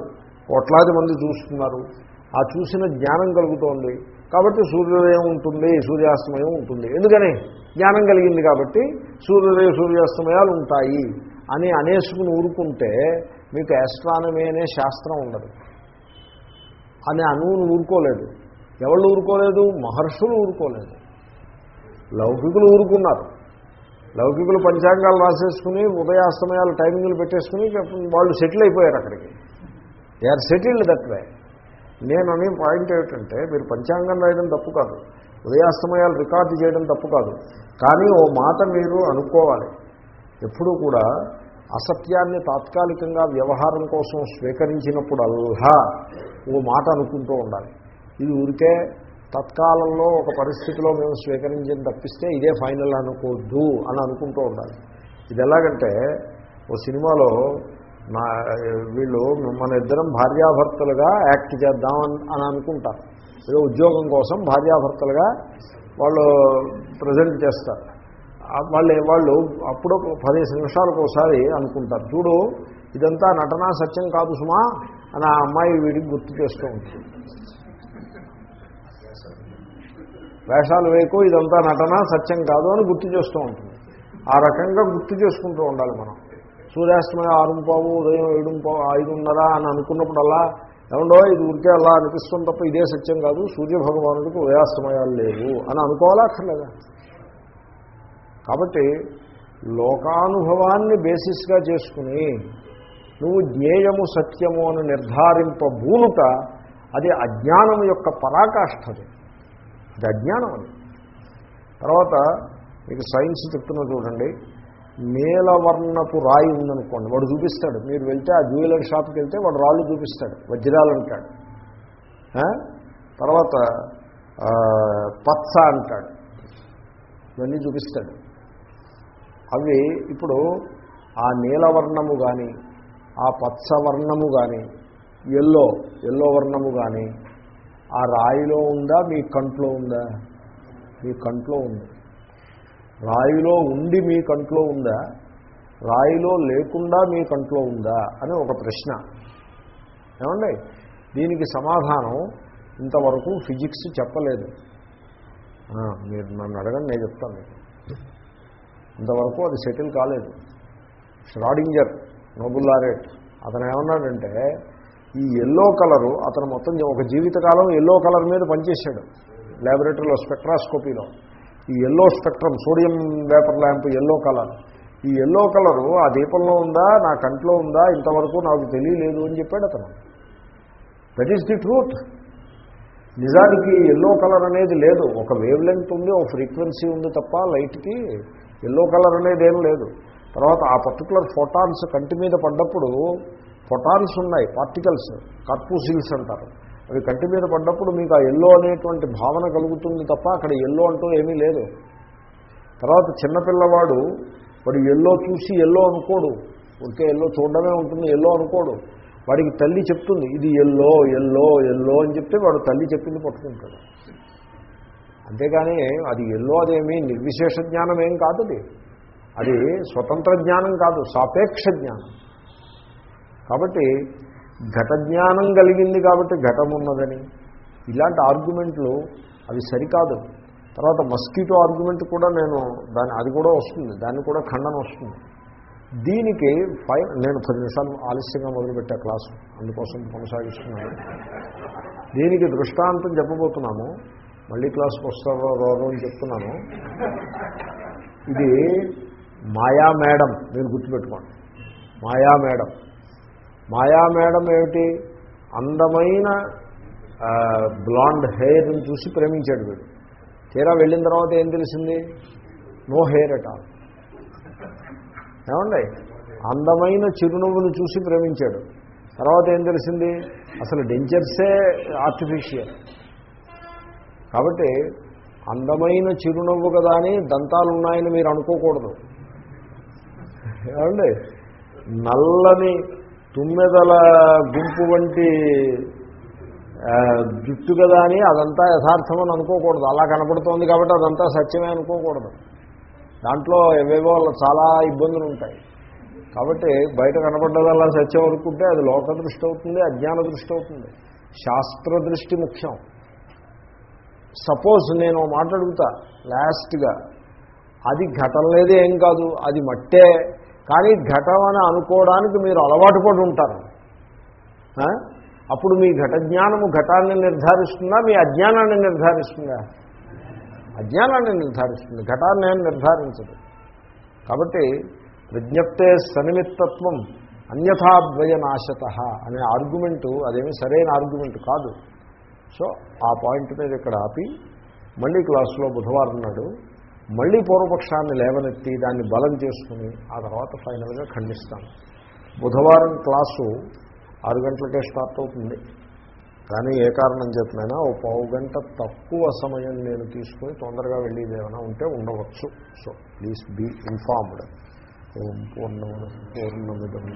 కోట్లాది మంది చూస్తున్నారు. ఆ చూసిన జ్ఞానం కలుగుతోంది. కాబట్టి సూర్యోదయం ఉంటుంది సూర్యాస్తమయం ఉంటుంది. ఎందుకని? జ్ఞానం కలిగింది కాబట్టి సూర్యోదయ సూర్యాస్తమయాలు ఉంటాయి అని అనేసుకుని ఊరుకుంటే మీకు ఆస్ట్రానమీ అనే శాస్త్రం ఉండదు. అని అనువును ఊరుకోలేదు. ఎవళ్ళు ఊరుకోలేదు? మహర్షులు ఊరుకోలేదు. లౌకికులు ఊరుకున్నారు. లౌకికులు పంచాంగాలు రాసేసుకుని ఉదయాస్తమయాలు టైమింగ్లు పెట్టేసుకుని వాళ్ళు సెటిల్ అయిపోయారు అక్కడికి. They are settled that way నేను అనే పాయింట్ ఏమిటంటే మీరు పంచాంగం రాయడం తప్పు కాదు. ఉదయాస్తమయాలు రికార్డు చేయడం తప్పు కాదు. కానీ ఓ మాట మీరు అనుకోవాలి. ఎప్పుడూ కూడా అసత్యాన్ని తాత్కాలికంగా వ్యవహారం కోసం స్వీకరించినప్పుడల్లా ఓ మాట అనుకుంటూ ఉండాలి. ఇది ఊరికే తత్కాలంలో ఒక పరిస్థితిలో మేము స్వీకరించిన తప్పిస్తే ఇదే ఫైనల్ అనుకోద్దు అని అనుకుంటూ ఉండాలి. ఇది ఎలాగంటే ఓ సినిమాలో నా వీళ్ళు మన ఇద్దరం భార్యాభర్తలుగా యాక్ట్ చేద్దాం అని అనుకుంటారు. ఏదో ఉద్యోగం కోసం భార్యాభర్తలుగా వాళ్ళు ప్రజెంట్ చేస్తారు. వాళ్ళు వాళ్ళు అప్పుడు పదిహేను నిమిషాలకు ఒకసారి అనుకుంటారు. చూడు ఇదంతా నటనా సత్యం కాదు సుమా అని ఆ అమ్మాయి వీడికి గుర్తు చేస్తూ ఉంటుంది. వేషాలు వేకు ఇదంతా నటన సత్యం కాదు అని గుర్తు చేస్తూ ఉంటుంది. ఆ రకంగా గుర్తు చేసుకుంటూ ఉండాలి మనం. సూర్యాస్తమయం ఆరుంపావు ఉదయం ఏడుంపావు ఐదున్నర అని అనుకున్నప్పుడల్లా ఏమండో ఇది ఉరికే అలా అనిపిస్తుంది తప్ప ఇదే సత్యం కాదు సూర్యభగవానుడికి ఉదయాస్తమయాలు లేవు అని అనుకోవాలా అక్కర్లేదా? కాబట్టి లోకానుభవాన్ని బేసిస్గా చేసుకుని నువ్వు జ్ఞేయము సత్యము అని నిర్ధారింపబూనుట అది అజ్ఞానం యొక్క పరాకాష్ఠది అది అజ్ఞానం అది. తర్వాత మీకు సైన్స్ చెప్తున్నా చూడండి నీలవర్ణపు రాయి ఉందనుకోండి వాడు చూపిస్తాడు. మీరు వెళ్తే ఆ జ్యువెలరీ షాప్కి వెళ్తే వాడు రాళ్ళు చూపిస్తాడు వజ్రాలు అంటాడు. తర్వాత పచ్చ అంటాడు. ఇవన్నీ చూపిస్తాడు. అవి ఇప్పుడు ఆ నీలవర్ణము కానీ ఆ పచ్చవర్ణము కానీ ఎల్లో ఎల్లో వర్ణము కానీ ఆ రాయిలో ఉందా? మీ కంట్లో ఉందా? మీ కంట్లో ఉంది. రాయిలో ఉండి మీ కంట్లో ఉందా? రాయిలో లేకుండా మీ కంట్లో ఉందా? అని ఒక ప్రశ్న. ఏమండి? దీనికి సమాధానం ఇంతవరకు ఫిజిక్స్ చెప్పలేదు. మీరు నన్ను అడగండి నేను చెప్తాను మీకు. ఇంతవరకు అది సెటిల్ కాలేదు. ష్రాడింజర్ నోబుల్లారేట్ అతను ఏమన్నాడంటే ఈ ఎల్లో కలరు అతను మొత్తం ఒక జీవితకాలం ఎల్లో కలర్ మీద పనిచేశాడు. ల్యాబొరేటరీలో స్పెక్ట్రాస్కోపీలో ఈ yellow spectrum sodium vapour lamp yellow colour ఈ ఎల్లో కలరు ఆ దీపంలో ఉందా నా కంట్లో ఉందా ఇంతవరకు నాకు తెలియలేదు అని చెప్పాడు అతను. దట్ ఈస్ ది ట్రూత్ నిజానికి ఎల్లో కలర్ అనేది లేదు. ఒక వేవ్ లెంగ్త్ ఉంది ఒక ఫ్రీక్వెన్సీ ఉంది తప్ప లైట్కి ఎల్లో కలర్ అనేది ఏం లేదు. తర్వాత ఆ పర్టికులర్ ఫోటాన్స్ కంటి మీద పడ్డప్పుడు ఫొటాన్స్ ఉన్నాయి పార్టికల్స్ కర్పూసిల్స్ అంటారు. అవి కంటి మీద పడ్డప్పుడు మీకు ఆ ఎల్లో అనేటువంటి భావన కలుగుతుంది తప్ప అక్కడ ఎల్లో అంటూ ఏమీ లేదు. తర్వాత చిన్నపిల్లవాడు వాడు ఎల్లో చూసి ఎల్లో అనుకోడు. ఉంటే ఎల్లో చూడడమే ఉంటుంది ఎల్లో అనుకోడు. వాడికి తల్లి చెప్తుంది ఇది ఎల్లో ఎల్లో ఎల్లో అని చెప్తే వాడు తల్లి చెప్పింది పట్టుకుంటాడు. అంతేగాని అది ఎల్లో అదేమీ నిర్విశేష జ్ఞానం ఏం కాదు అది. అది స్వతంత్ర జ్ఞానం కాదు సాపేక్ష జ్ఞానం. కాబట్టి ఘట జ్ఞానం కలిగింది కాబట్టి ఘటం ఉన్నదని ఇలాంటి ఆర్గ్యుమెంట్లు అవి సరికాదు. తర్వాత మస్కిటో ఆర్గ్యుమెంట్ కూడా నేను దాని అది కూడా వస్తుంది. దాన్ని కూడా ఖండన వస్తుంది. దీనికి ఫైవ్ నేను పది నిమిషాలు ఆలస్యంగా మొదలుపెట్టా క్లాసు. అందుకోసం కొనసాగిస్తున్నాను. దీనికి దృష్టాంతం చెప్పబోతున్నాము. మళ్ళీ క్లాసుకు వస్తారో రోజు అని చెప్తున్నాను. ఇది మాయా మేడం. మీరు గుర్తుపెట్టుకోండి. మాయా మేడం. మేడం ఏమిటి? అందమైన బ్లాండ్ హెయిర్ని చూసి ప్రేమించాడు వీడు. తీరా వెళ్ళిన తర్వాత ఏం తెలిసింది? నో హెయిర్ అట్ ఆల్ ఏమండి? అందమైన చిరునవ్వును చూసి ప్రేమించాడు. తర్వాత ఏం తెలిసింది? అసలు డెంచర్సే ఆర్టిఫిషియల్ కాబట్టి అందమైన చిరునవ్వు కదా అని దంతాలు ఉన్నాయని మీరు అనుకోకూడదు. ఏమండి? నల్లని తుమ్మెదల గుంపు వంటి జుట్టు కదా అని అదంతా యథార్థమని అనుకోకూడదు. అలా కనపడుతోంది కాబట్టి అదంతా సత్యమే అనుకోకూడదు. దాంట్లో ఏవేవో చాలా ఇబ్బందులు ఉంటాయి. కాబట్టి బయట కనపడ్డదల్లా సత్యం అనుకుంటే అది లోక దృష్టి అవుతుంది అజ్ఞాన దృష్టి అవుతుంది. శాస్త్ర దృష్టి ముఖ్యం. సపోజ్ నేను మాట్లాడుగుతా లాస్ట్గా. అది ఘటం లేదే ఏం కాదు అది మట్టే. కానీ ఘటం అని అనుకోవడానికి మీరు అలవాటు పడి ఉంటారు. అప్పుడు మీ ఘట జ్ఞానము ఘటాన్ని నిర్ధారిస్తుందా? మీ అజ్ఞానాన్ని నిర్ధారిస్తుందా? అజ్ఞానాన్ని నిర్ధారిస్తుంది. ఘటాన్ని ఏం నిర్ధారించదు. కాబట్టి విజ్ఞప్తే సనిమిత్తత్వం అన్యథాద్వయ నాశత అనే ఆర్గ్యుమెంటు అదేమి సరైన ఆర్గ్యుమెంట్ కాదు. సో ఆ పాయింట్ మీద ఇక్కడ ఆపి మళ్ళీ క్లాసులో బుధవారం నాడు మళ్ళీ పూర్వపక్షాన్ని లేవనెత్తి దాన్ని బలం చేసుకుని ఆ తర్వాత ఫైనల్గా ఖండిస్తాను బుధవారం క్లాసు ఆరు గంటలకే స్టార్ట్ అవుతుంది. కానీ ఏ కారణం చెప్పినైనా ఓ పావు గంట తక్కువ సమయం నేను తీసుకుని తొందరగా వెళ్ళేది ఏమైనా ఉంటే ఉండవచ్చు. సో ప్లీజ్ బీ ఇన్ఫార్మ్డ్ ఓం పూర్ణముద పూర్ణమిదం.